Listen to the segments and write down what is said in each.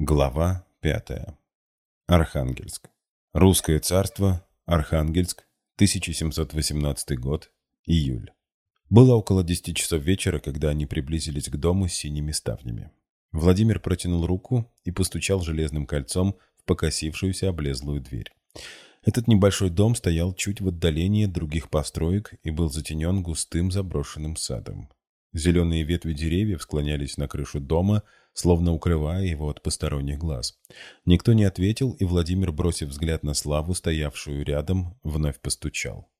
Глава пятая. Архангельск. Русское царство. Архангельск. 1718 год. Июль. Было около десяти часов вечера, когда они приблизились к дому с синими ставнями. Владимир протянул руку и постучал железным кольцом в покосившуюся облезлую дверь. Этот небольшой дом стоял чуть в отдалении от других построек и был затенен густым заброшенным садом. Зеленые ветви деревьев склонялись на крышу дома, словно укрывая его от посторонних глаз. Никто не ответил, и Владимир, бросив взгляд на Славу, стоявшую рядом, вновь постучал.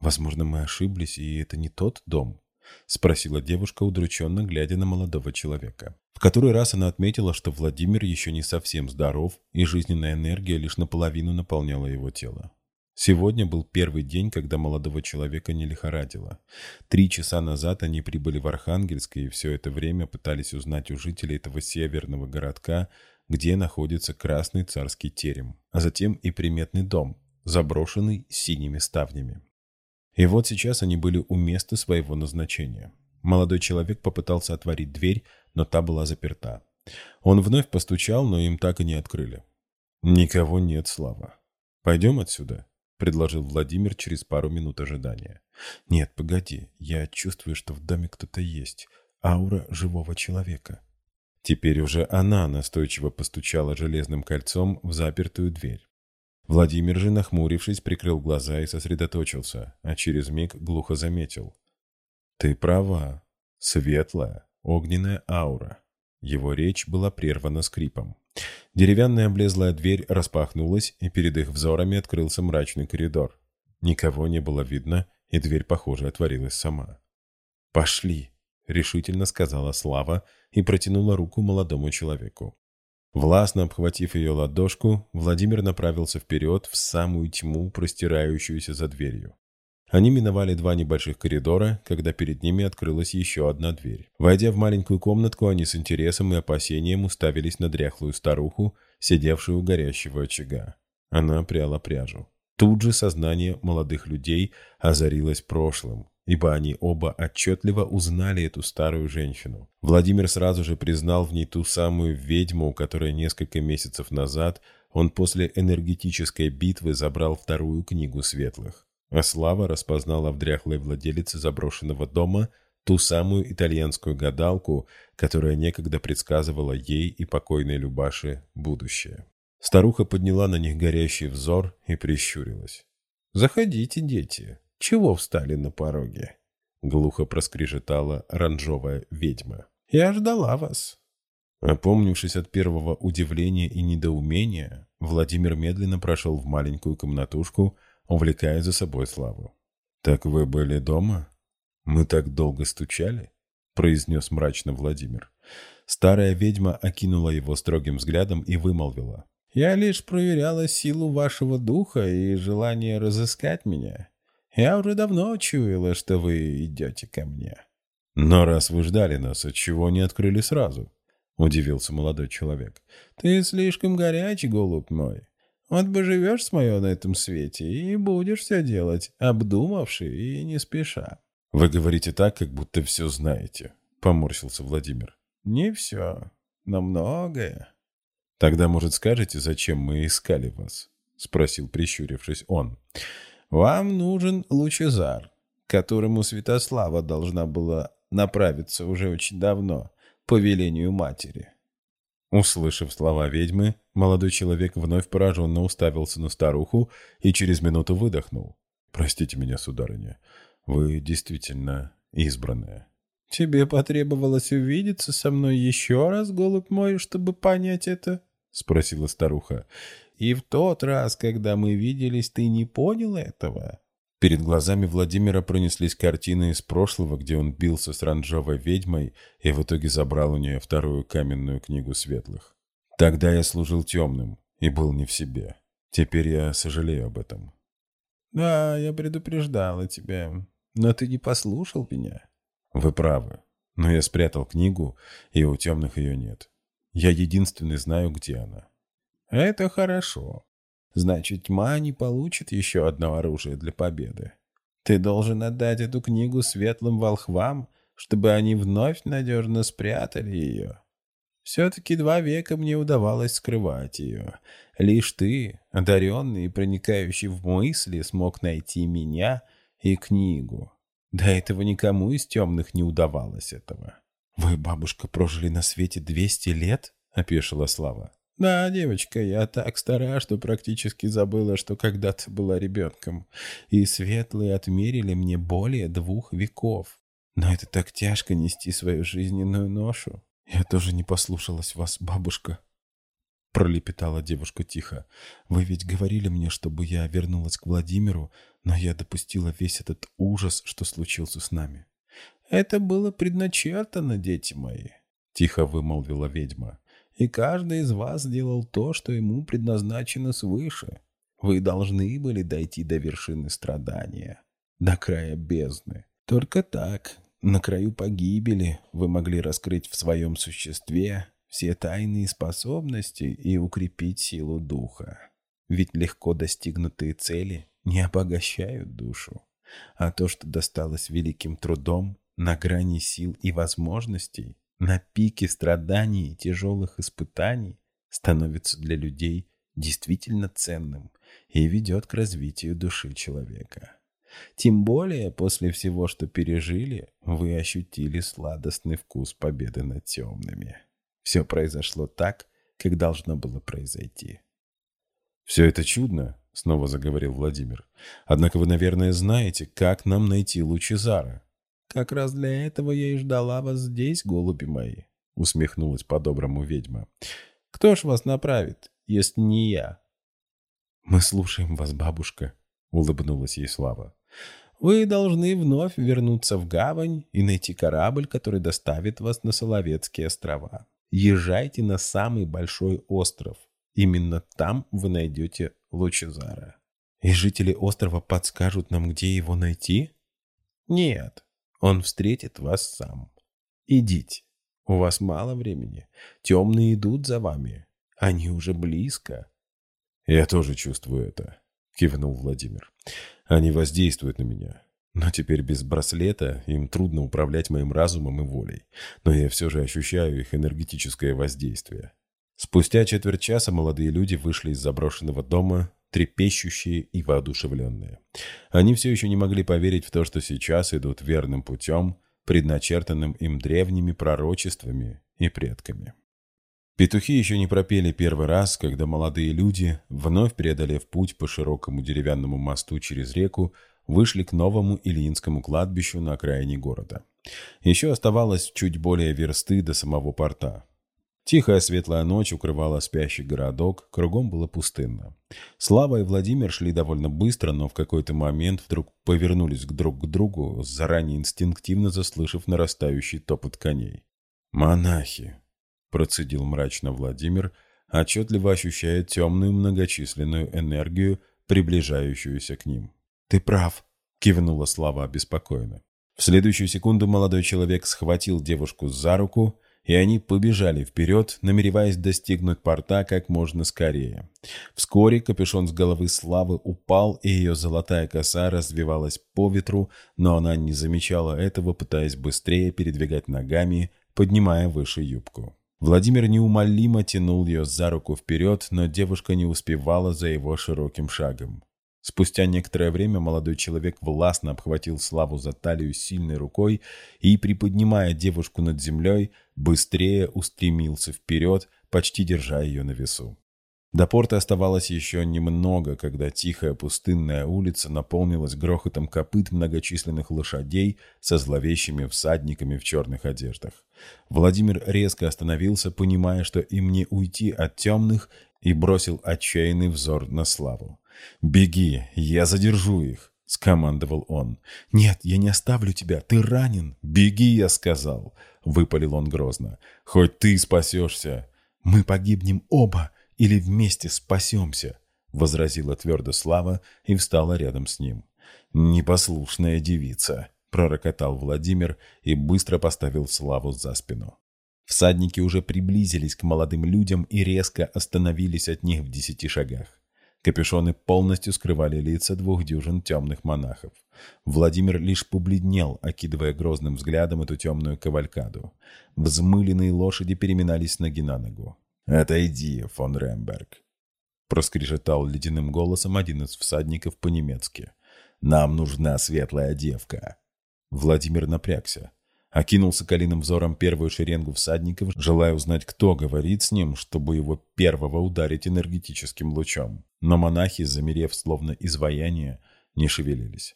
«Возможно, мы ошиблись, и это не тот дом?» — спросила девушка, удрученно глядя на молодого человека. В который раз она отметила, что Владимир еще не совсем здоров, и жизненная энергия лишь наполовину наполняла его тело. Сегодня был первый день, когда молодого человека не лихорадило. Три часа назад они прибыли в Архангельск и все это время пытались узнать у жителей этого северного городка, где находится Красный Царский терем, а затем и приметный дом, заброшенный синими ставнями. И вот сейчас они были у места своего назначения. Молодой человек попытался отворить дверь, но та была заперта. Он вновь постучал, но им так и не открыли. «Никого нет, Слава. Пойдем отсюда», предложил Владимир через пару минут ожидания. «Нет, погоди, я чувствую, что в доме кто-то есть. Аура живого человека». Теперь уже она настойчиво постучала железным кольцом в запертую дверь. Владимир же, нахмурившись, прикрыл глаза и сосредоточился, а через миг глухо заметил. «Ты права. Светлая, огненная аура». Его речь была прервана скрипом. Деревянная облезлая дверь распахнулась, и перед их взорами открылся мрачный коридор. Никого не было видно, и дверь, похоже, отворилась сама. «Пошли!» — решительно сказала Слава и протянула руку молодому человеку. Властно обхватив ее ладошку, Владимир направился вперед в самую тьму, простирающуюся за дверью. Они миновали два небольших коридора, когда перед ними открылась еще одна дверь. Войдя в маленькую комнатку, они с интересом и опасением уставились на дряхлую старуху, сидевшую у горящего очага. Она пряла пряжу. Тут же сознание молодых людей озарилось прошлым, ибо они оба отчетливо узнали эту старую женщину. Владимир сразу же признал в ней ту самую ведьму, которая несколько месяцев назад он после энергетической битвы забрал вторую книгу светлых. А Слава распознала в дряхлой владелице заброшенного дома ту самую итальянскую гадалку, которая некогда предсказывала ей и покойной Любаше будущее. Старуха подняла на них горящий взор и прищурилась. «Заходите, дети. Чего встали на пороге?» Глухо проскрежетала оранжевая ведьма. «Я ждала вас». Опомнившись от первого удивления и недоумения, Владимир медленно прошел в маленькую комнатушку, увлекая за собой Славу. «Так вы были дома? Мы так долго стучали?» — произнес мрачно Владимир. Старая ведьма окинула его строгим взглядом и вымолвила. «Я лишь проверяла силу вашего духа и желание разыскать меня. Я уже давно чуяла, что вы идете ко мне». «Но раз вы ждали нас, отчего не открыли сразу?» — удивился молодой человек. «Ты слишком горячий, голубь мой. Вот бы живешь с моё на этом свете и будешь все делать, обдумавши и не спеша. Вы говорите так, как будто все знаете, поморщился Владимир. Не все, но многое. Тогда, может, скажете, зачем мы искали вас? Спросил, прищурившись он. Вам нужен Лучезар, которому Святослава должна была направиться уже очень давно, по велению матери. Услышав слова ведьмы, молодой человек вновь пораженно уставился на старуху и через минуту выдохнул. «Простите меня, сударыня, вы действительно избранная». «Тебе потребовалось увидеться со мной еще раз, голубь мой, чтобы понять это?» — спросила старуха. «И в тот раз, когда мы виделись, ты не понял этого?» Перед глазами Владимира пронеслись картины из прошлого, где он бился с ранжовой ведьмой и в итоге забрал у нее вторую каменную книгу светлых. Тогда я служил темным и был не в себе. Теперь я сожалею об этом. «Да, я предупреждала тебя, но ты не послушал меня». «Вы правы, но я спрятал книгу, и у темных ее нет. Я единственный знаю, где она». «Это хорошо. Значит, тьма не получит еще одно оружие для победы. Ты должен отдать эту книгу светлым волхвам, чтобы они вновь надежно спрятали ее. Все-таки два века мне удавалось скрывать ее. Лишь ты, одаренный и проникающий в мысли, смог найти меня и книгу. До этого никому из темных не удавалось этого. «Вы, бабушка, прожили на свете двести лет?» — опешила Слава. «Да, девочка, я так стара, что практически забыла, что когда-то была ребенком. И светлые отмерили мне более двух веков. Но это так тяжко нести свою жизненную ношу. Я тоже не послушалась вас, бабушка». Пролепетала девушка тихо. «Вы ведь говорили мне, чтобы я вернулась к Владимиру, но я допустила весь этот ужас, что случился с нами». «Это было предначертано, дети мои», — тихо вымолвила ведьма и каждый из вас делал то, что ему предназначено свыше. Вы должны были дойти до вершины страдания, до края бездны. Только так, на краю погибели, вы могли раскрыть в своем существе все тайные способности и укрепить силу духа. Ведь легко достигнутые цели не обогащают душу, а то, что досталось великим трудом, на грани сил и возможностей, на пике страданий и тяжелых испытаний становится для людей действительно ценным и ведет к развитию души человека. Тем более, после всего, что пережили, вы ощутили сладостный вкус победы над темными. Все произошло так, как должно было произойти. «Все это чудно», — снова заговорил Владимир. «Однако вы, наверное, знаете, как нам найти Лучезара. «Как раз для этого я и ждала вас здесь, голуби мои», — усмехнулась по-доброму ведьма. «Кто ж вас направит, если не я?» «Мы слушаем вас, бабушка», — улыбнулась ей Слава. «Вы должны вновь вернуться в гавань и найти корабль, который доставит вас на Соловецкие острова. Езжайте на самый большой остров. Именно там вы найдете Лучезара». «И жители острова подскажут нам, где его найти?» «Нет, он встретит вас сам. Идите. У вас мало времени. Темные идут за вами. Они уже близко. Я тоже чувствую это, кивнул Владимир. Они воздействуют на меня. Но теперь без браслета им трудно управлять моим разумом и волей. Но я все же ощущаю их энергетическое воздействие. Спустя четверть часа молодые люди вышли из заброшенного дома, трепещущие и воодушевленные. Они все еще не могли поверить в то, что сейчас идут верным путем, предначертанным им древними пророчествами и предками. Петухи еще не пропели первый раз, когда молодые люди, вновь преодолев путь по широкому деревянному мосту через реку, вышли к новому Ильинскому кладбищу на окраине города. Еще оставалось чуть более версты до самого порта. Тихая светлая ночь укрывала спящий городок, кругом было пустынно. Слава и Владимир шли довольно быстро, но в какой-то момент вдруг повернулись друг к другу, заранее инстинктивно заслышав нарастающий топот коней. «Монахи!» – процедил мрачно Владимир, отчетливо ощущая темную многочисленную энергию, приближающуюся к ним. «Ты прав!» – кивнула Слава обеспокоенно. В следующую секунду молодой человек схватил девушку за руку – и они побежали вперед, намереваясь достигнуть порта как можно скорее. Вскоре капюшон с головы Славы упал, и ее золотая коса развивалась по ветру, но она не замечала этого, пытаясь быстрее передвигать ногами, поднимая выше юбку. Владимир неумолимо тянул ее за руку вперед, но девушка не успевала за его широким шагом. Спустя некоторое время молодой человек властно обхватил Славу за талию сильной рукой и, приподнимая девушку над землей, быстрее устремился вперед, почти держа ее на весу. До порта оставалось еще немного, когда тихая пустынная улица наполнилась грохотом копыт многочисленных лошадей со зловещими всадниками в черных одеждах. Владимир резко остановился, понимая, что им не уйти от темных, и бросил отчаянный взор на Славу. «Беги, я задержу их», — скомандовал он. «Нет, я не оставлю тебя, ты ранен. Беги, я сказал», — выпалил он грозно. «Хоть ты спасешься». «Мы погибнем оба или вместе спасемся», — возразила твердо Слава и встала рядом с ним. «Непослушная девица», — пророкотал Владимир и быстро поставил Славу за спину. Всадники уже приблизились к молодым людям и резко остановились от них в десяти шагах. Капюшоны полностью скрывали лица двух дюжин темных монахов. Владимир лишь побледнел, окидывая грозным взглядом эту темную кавалькаду. Взмыленные лошади переминались ноги на ногу. «Отойди, фон Ремберг», — проскрежетал ледяным голосом один из всадников по-немецки. «Нам нужна светлая девка». Владимир напрягся. Окинул соколиным взором первую шеренгу всадников, желая узнать, кто говорит с ним, чтобы его первого ударить энергетическим лучом. Но монахи, замерев словно изваяние, не шевелились.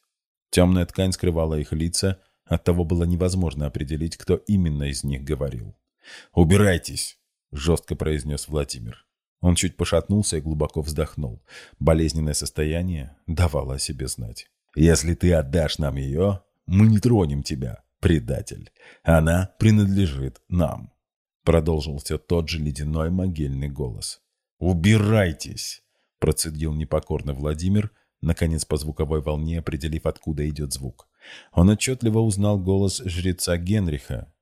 Темная ткань скрывала их лица, оттого было невозможно определить, кто именно из них говорил. «Убирайтесь!» — жестко произнес Владимир. Он чуть пошатнулся и глубоко вздохнул. Болезненное состояние давало о себе знать. «Если ты отдашь нам ее, мы не тронем тебя предатель. Она принадлежит нам», — продолжил все тот же ледяной могильный голос. «Убирайтесь!» — процедил непокорно Владимир, наконец по звуковой волне определив, откуда идет звук. Он отчетливо узнал голос жреца Генриха,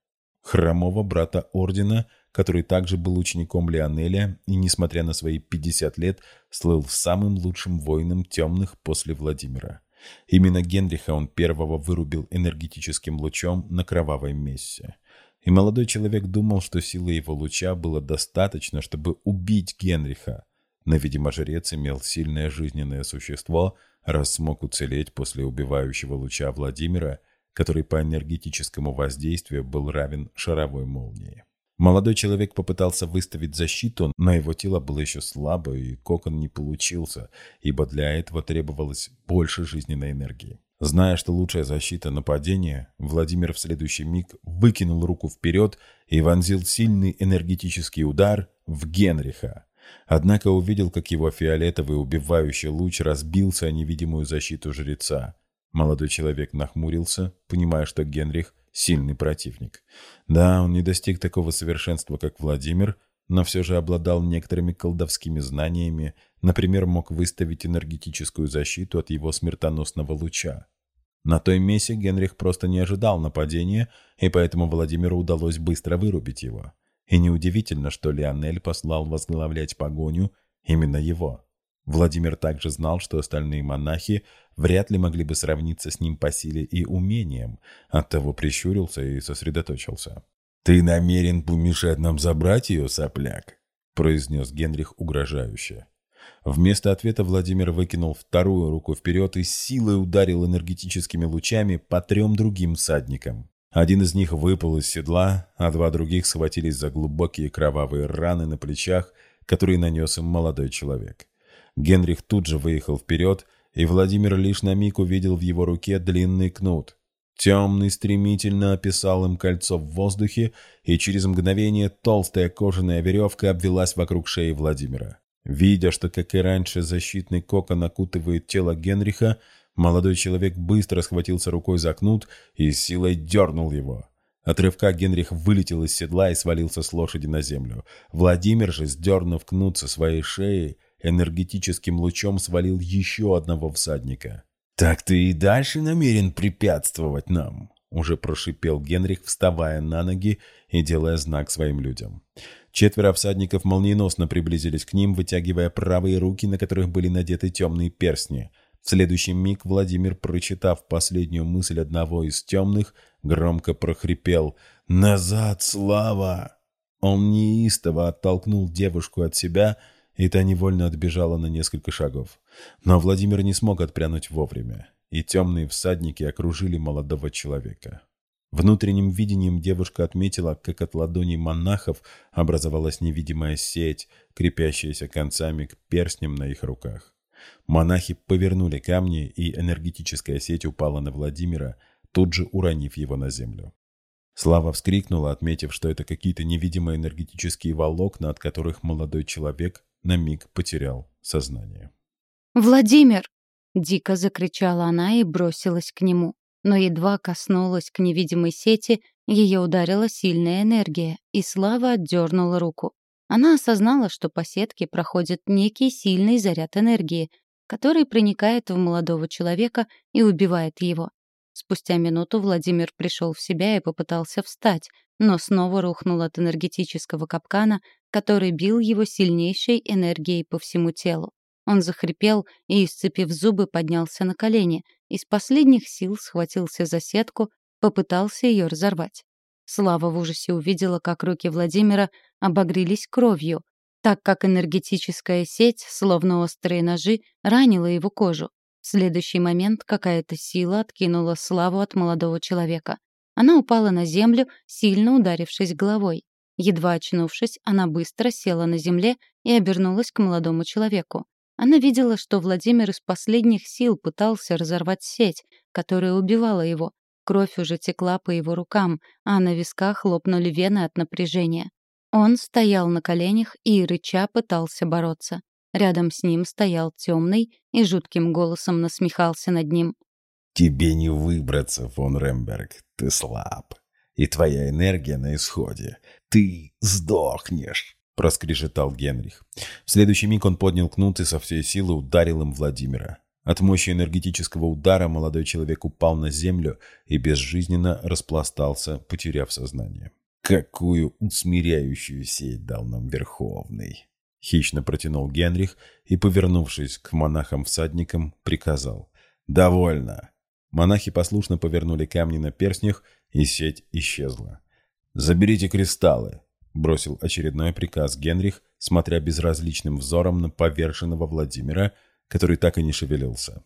хромого брата ордена, который также был учеником Леонеля и, несмотря на свои 50 лет, слыл самым лучшим воином темных после Владимира. Именно Генриха он первого вырубил энергетическим лучом на кровавой мессе. И молодой человек думал, что силы его луча было достаточно, чтобы убить Генриха. Но, видимо, жрец имел сильное жизненное существо, раз смог уцелеть после убивающего луча Владимира, который по энергетическому воздействию был равен шаровой молнии. Молодой человек попытался выставить защиту, но его тело было еще слабо, и кокон не получился, ибо для этого требовалось больше жизненной энергии. Зная, что лучшая защита – нападение, Владимир в следующий миг выкинул руку вперед и вонзил сильный энергетический удар в Генриха. Однако увидел, как его фиолетовый убивающий луч разбился о невидимую защиту жреца. Молодой человек нахмурился, понимая, что Генрих – сильный противник. Да, он не достиг такого совершенства, как Владимир, но все же обладал некоторыми колдовскими знаниями, например, мог выставить энергетическую защиту от его смертоносного луча. На той мессе Генрих просто не ожидал нападения, и поэтому Владимиру удалось быстро вырубить его. И неудивительно, что Леонель послал возглавлять погоню именно его. Владимир также знал, что остальные монахи вряд ли могли бы сравниться с ним по силе и умениям, оттого прищурился и сосредоточился. «Ты намерен помешать нам забрать ее, сопляк?» — произнес Генрих угрожающе. Вместо ответа Владимир выкинул вторую руку вперед и силой ударил энергетическими лучами по трем другим всадникам. Один из них выпал из седла, а два других схватились за глубокие кровавые раны на плечах, которые нанес им молодой человек. Генрих тут же выехал вперед, и Владимир лишь на миг увидел в его руке длинный кнут. Темный стремительно описал им кольцо в воздухе, и через мгновение толстая кожаная веревка обвелась вокруг шеи Владимира. Видя, что, как и раньше, защитный кокон окутывает тело Генриха, молодой человек быстро схватился рукой за кнут и силой дернул его. От рывка Генрих вылетел из седла и свалился с лошади на землю. Владимир же, сдернув кнут со своей шеи, энергетическим лучом свалил еще одного всадника. «Так ты и дальше намерен препятствовать нам?» уже прошипел Генрих, вставая на ноги и делая знак своим людям. Четверо всадников молниеносно приблизились к ним, вытягивая правые руки, на которых были надеты темные перстни. В следующий миг Владимир, прочитав последнюю мысль одного из темных, громко прохрипел «Назад, слава!». Он неистово оттолкнул девушку от себя, и та невольно отбежала на несколько шагов. Но Владимир не смог отпрянуть вовремя, и темные всадники окружили молодого человека. Внутренним видением девушка отметила, как от ладоней монахов образовалась невидимая сеть, крепящаяся концами к перстням на их руках. Монахи повернули камни, и энергетическая сеть упала на Владимира, тут же уронив его на землю. Слава вскрикнула, отметив, что это какие-то невидимые энергетические волокна, от которых молодой человек на миг потерял сознание. «Владимир!» — дико закричала она и бросилась к нему. Но едва коснулась к невидимой сети, ее ударила сильная энергия, и Слава отдернула руку. Она осознала, что по сетке проходит некий сильный заряд энергии, который проникает в молодого человека и убивает его. Спустя минуту Владимир пришел в себя и попытался встать, но снова рухнул от энергетического капкана, который бил его сильнейшей энергией по всему телу. Он захрипел и, исцепив зубы, поднялся на колени. Из последних сил схватился за сетку, попытался ее разорвать. Слава в ужасе увидела, как руки Владимира обогрелись кровью, так как энергетическая сеть, словно острые ножи, ранила его кожу. В следующий момент какая-то сила откинула Славу от молодого человека. Она упала на землю, сильно ударившись головой. Едва очнувшись, она быстро села на земле и обернулась к молодому человеку. Она видела, что Владимир из последних сил пытался разорвать сеть, которая убивала его. Кровь уже текла по его рукам, а на висках лопнули вены от напряжения. Он стоял на коленях и, рыча, пытался бороться. Рядом с ним стоял темный и жутким голосом насмехался над ним. «Тебе не выбраться, фон Ремберг, ты слаб. И твоя энергия на исходе. Ты сдохнешь!» — проскрежетал Генрих. В следующий миг он поднял кнут и со всей силы ударил им Владимира. От мощи энергетического удара молодой человек упал на землю и безжизненно распластался, потеряв сознание. «Какую усмиряющую сеть дал нам Верховный!» Хищно протянул Генрих и, повернувшись к монахам-всадникам, приказал. «Довольно!» Монахи послушно повернули камни на перстнях, и сеть исчезла. «Заберите кристаллы!» — бросил очередной приказ Генрих, смотря безразличным взором на поверженного Владимира, который так и не шевелился.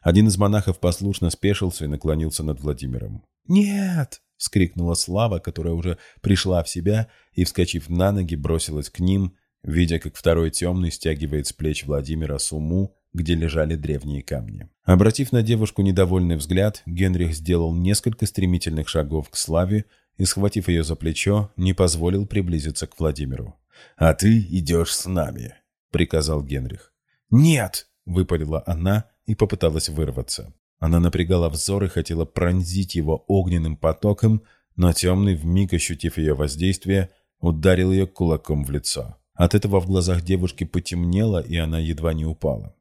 Один из монахов послушно спешился и наклонился над Владимиром. «Нет!» — вскрикнула Слава, которая уже пришла в себя и, вскочив на ноги, бросилась к ним, видя, как второй темный стягивает с плеч Владимира сумму, где лежали древние камни. Обратив на девушку недовольный взгляд, Генрих сделал несколько стремительных шагов к Славе и, схватив ее за плечо, не позволил приблизиться к Владимиру. «А ты идешь с нами», — приказал Генрих. «Нет!» — выпалила она и попыталась вырваться. Она напрягала взор и хотела пронзить его огненным потоком, но темный, вмиг ощутив ее воздействие, ударил ее кулаком в лицо. От этого в глазах девушки потемнело, и она едва не упала.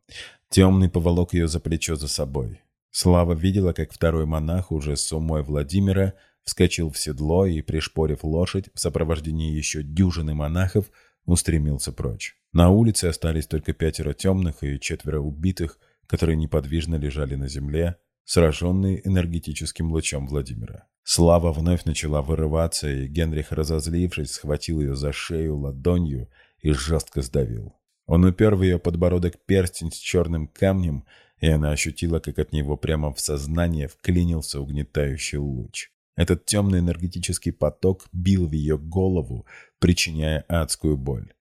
Темный поволок ее за плечо за собой. Слава видела, как второй монах, уже с умой Владимира, вскочил в седло и, пришпорив лошадь в сопровождении еще дюжины монахов, устремился прочь. На улице остались только пятеро темных и четверо убитых, которые неподвижно лежали на земле, сраженные энергетическим лучом Владимира. Слава вновь начала вырываться, и Генрих, разозлившись, схватил ее за шею ладонью и жестко сдавил. Он упер в ее подбородок перстень с черным камнем, и она ощутила, как от него прямо в сознание вклинился угнетающий луч. Этот темный энергетический поток бил в ее голову, причиняя адскую боль.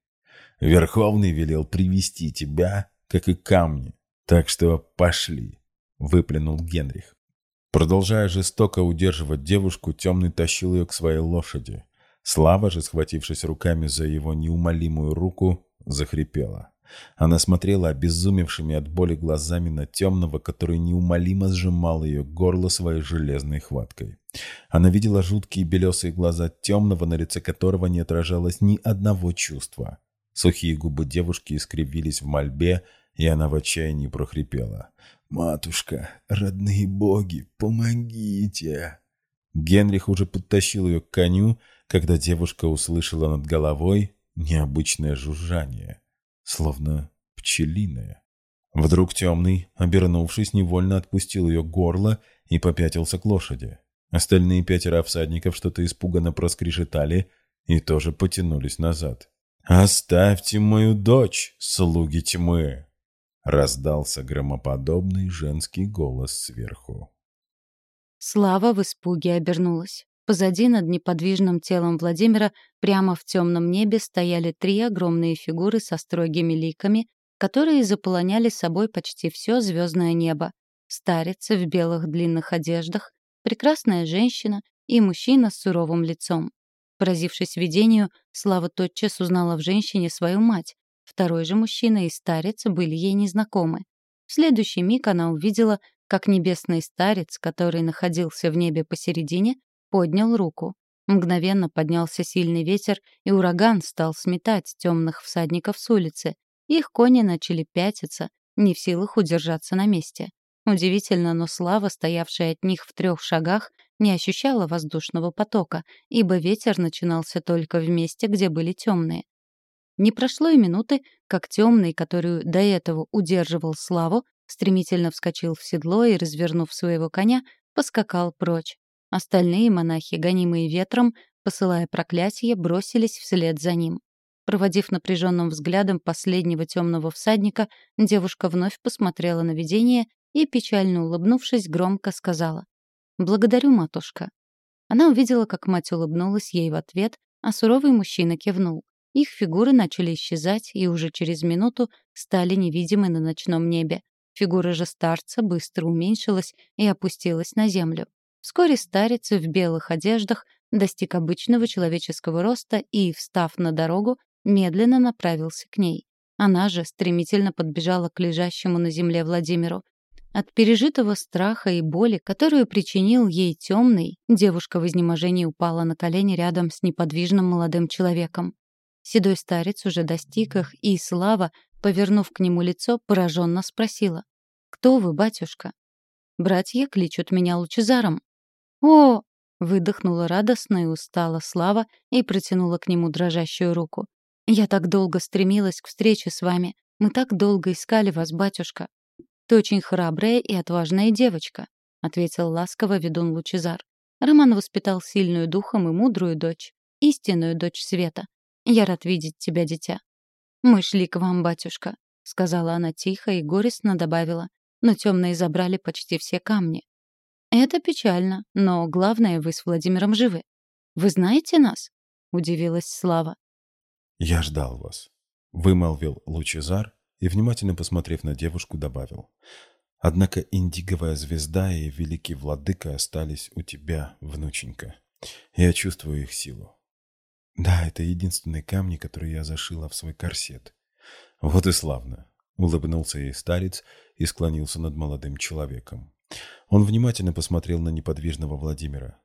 «Верховный велел привести тебя, как и камни, так что пошли», — выплюнул Генрих. Продолжая жестоко удерживать девушку, темный тащил ее к своей лошади. Слава же, схватившись руками за его неумолимую руку, захрипела. Она смотрела обезумевшими от боли глазами на темного, который неумолимо сжимал ее горло своей железной хваткой. Она видела жуткие белесые глаза темного, на лице которого не отражалось ни одного чувства. Сухие губы девушки искривились в мольбе, и она в отчаянии прохрипела. «Матушка, родные боги, помогите!» Генрих уже подтащил ее к коню, когда девушка услышала над головой необычное жужжание, словно пчелиное. Вдруг темный, обернувшись, невольно отпустил ее горло и попятился к лошади. Остальные пятеро всадников что-то испуганно проскрежетали и тоже потянулись назад. «Оставьте мою дочь, слуги тьмы!» Раздался громоподобный женский голос сверху. Слава в испуге обернулась. Позади над неподвижным телом Владимира прямо в темном небе стояли три огромные фигуры со строгими ликами, которые заполоняли собой почти все звездное небо. Старец в белых длинных одеждах, прекрасная женщина и мужчина с суровым лицом. Поразившись видению, Слава тотчас узнала в женщине свою мать. Второй же мужчина и старец были ей незнакомы. В следующий миг она увидела, как небесный старец, который находился в небе посередине, поднял руку. Мгновенно поднялся сильный ветер, и ураган стал сметать темных всадников с улицы. Их кони начали пятиться, не в силах удержаться на месте. Удивительно, но Слава, стоявшая от них в трех шагах, не ощущала воздушного потока, ибо ветер начинался только в месте, где были темные. Не прошло и минуты, как темный, которую до этого удерживал Славу, стремительно вскочил в седло и, развернув своего коня, поскакал прочь. Остальные монахи, гонимые ветром, посылая проклятие, бросились вслед за ним. Проводив напряженным взглядом последнего темного всадника, девушка вновь посмотрела на видение и, печально улыбнувшись, громко сказала «Благодарю, матушка». Она увидела, как мать улыбнулась ей в ответ, а суровый мужчина кивнул. Их фигуры начали исчезать и уже через минуту стали невидимы на ночном небе. Фигура же старца быстро уменьшилась и опустилась на землю. Вскоре старец в белых одеждах достиг обычного человеческого роста и, встав на дорогу, медленно направился к ней. Она же стремительно подбежала к лежащему на земле Владимиру. От пережитого страха и боли, которую причинил ей темный, девушка в изнеможении упала на колени рядом с неподвижным молодым человеком. Седой старец уже достиг их, и Слава, повернув к нему лицо, пораженно спросила. «Кто вы, батюшка?» «Братья кличут меня Лучезаром». «О!» — выдохнула радостно и устала Слава и протянула к нему дрожащую руку. «Я так долго стремилась к встрече с вами. Мы так долго искали вас, батюшка. Ты очень храбрая и отважная девочка», — ответил ласково ведун Лучезар. Роман воспитал сильную духом и мудрую дочь, истинную дочь света. Я рад видеть тебя, дитя». «Мы шли к вам, батюшка», — сказала она тихо и горестно добавила. «Но темные забрали почти все камни». «Это печально, но главное, вы с Владимиром живы. Вы знаете нас?» — удивилась Слава. «Я ждал вас», — вымолвил Лучезар и, внимательно посмотрев на девушку, добавил. «Однако индиговая звезда и великий владыка остались у тебя, внученька. Я чувствую их силу. Да, это единственные камни, которые я зашила в свой корсет. Вот и славно. Улыбнулся ей старец и склонился над молодым человеком. Он внимательно посмотрел на неподвижного Владимира.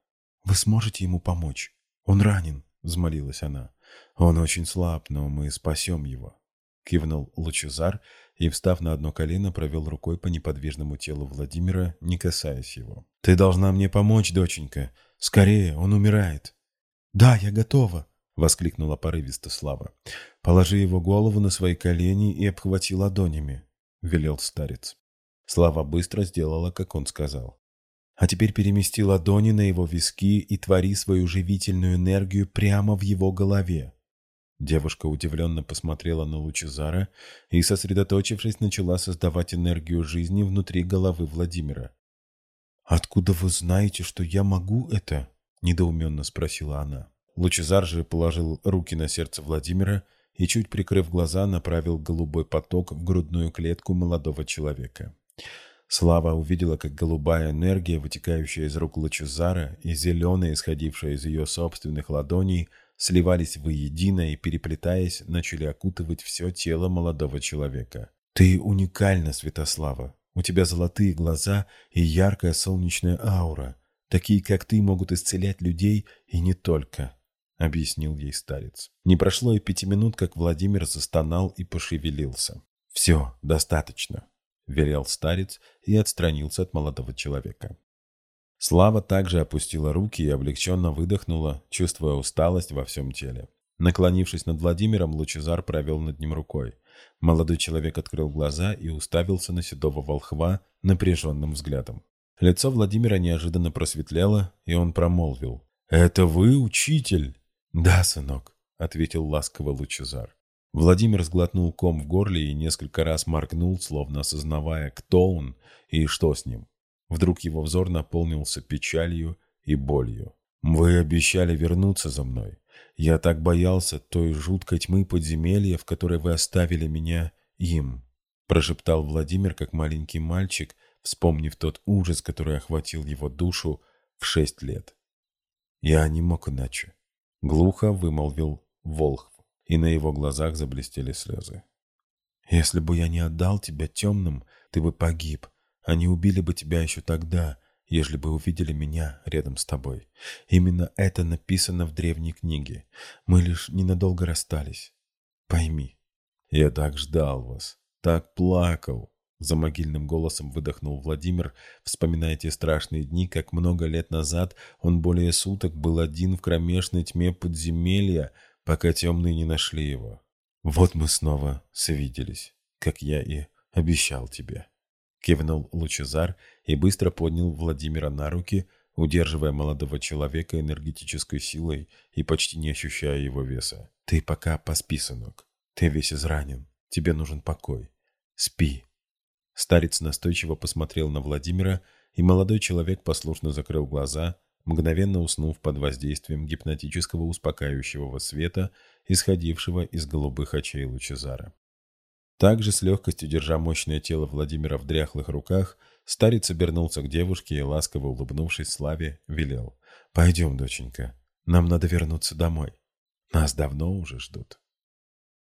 «Вы сможете ему помочь? Он ранен», — взмолилась она. «Он очень слаб, но мы спасем его», — кивнул Лучезар и, встав на одно колено, провел рукой по неподвижному телу Владимира, не касаясь его. «Ты должна мне помочь, доченька. Скорее, он умирает». «Да, я готова», воскликнула порывисто Слава. «Положи его голову на свои колени и обхвати ладонями», — велел старец. Слава быстро сделала, как он сказал. «А теперь перемести ладони на его виски и твори свою живительную энергию прямо в его голове». Девушка удивленно посмотрела на Лучезара и, сосредоточившись, начала создавать энергию жизни внутри головы Владимира. «Откуда вы знаете, что я могу это?» — недоуменно спросила она. Лучезар же положил руки на сердце Владимира и, чуть прикрыв глаза, направил голубой поток в грудную клетку молодого человека. Слава увидела, как голубая энергия, вытекающая из рук Лучезара, и зеленая, исходившая из ее собственных ладоней, сливались воедино и, переплетаясь, начали окутывать все тело молодого человека. «Ты уникальна, Святослава. У тебя золотые глаза и яркая солнечная аура. Такие, как ты, могут исцелять людей и не только», — объяснил ей старец. Не прошло и пяти минут, как Владимир застонал и пошевелился. «Все, достаточно», — велел старец и отстранился от молодого человека. Слава также опустила руки и облегченно выдохнула, чувствуя усталость во всем теле. Наклонившись над Владимиром, Лучезар провел над ним рукой. Молодой человек открыл глаза и уставился на седого волхва напряженным взглядом. Лицо Владимира неожиданно просветлело, и он промолвил. «Это вы, учитель?» «Да, сынок», — ответил ласково Лучезар. Владимир сглотнул ком в горле и несколько раз моргнул, словно осознавая, кто он и что с ним. Вдруг его взор наполнился печалью и болью. «Вы обещали вернуться за мной. Я так боялся той жуткой тьмы подземелья, в которой вы оставили меня им», прошептал Владимир, как маленький мальчик, вспомнив тот ужас, который охватил его душу в шесть лет. «Я не мог иначе. Глухо вымолвил Волхв, и на его глазах заблестели слезы. «Если бы я не отдал тебя темным, ты бы погиб. Они убили бы тебя еще тогда, ежели бы увидели меня рядом с тобой. Именно это написано в древней книге. Мы лишь ненадолго расстались. Пойми, я так ждал вас, так плакал, за могильным голосом выдохнул Владимир, вспоминая те страшные дни, как много лет назад он более суток был один в кромешной тьме подземелья, пока темные не нашли его. Вот мы снова свиделись, как я и обещал тебе. Кивнул Лучезар и быстро поднял Владимира на руки, удерживая молодого человека энергетической силой и почти не ощущая его веса. «Ты пока поспи, сынок. Ты весь изранен. Тебе нужен покой. Спи». Старец настойчиво посмотрел на Владимира, и молодой человек послушно закрыл глаза, мгновенно уснув под воздействием гипнотического успокаивающего света, исходившего из голубых очей Лучезара. Также с легкостью держа мощное тело Владимира в дряхлых руках, старец обернулся к девушке и, ласково улыбнувшись Славе, велел. «Пойдем, доченька, нам надо вернуться домой. Нас давно уже ждут».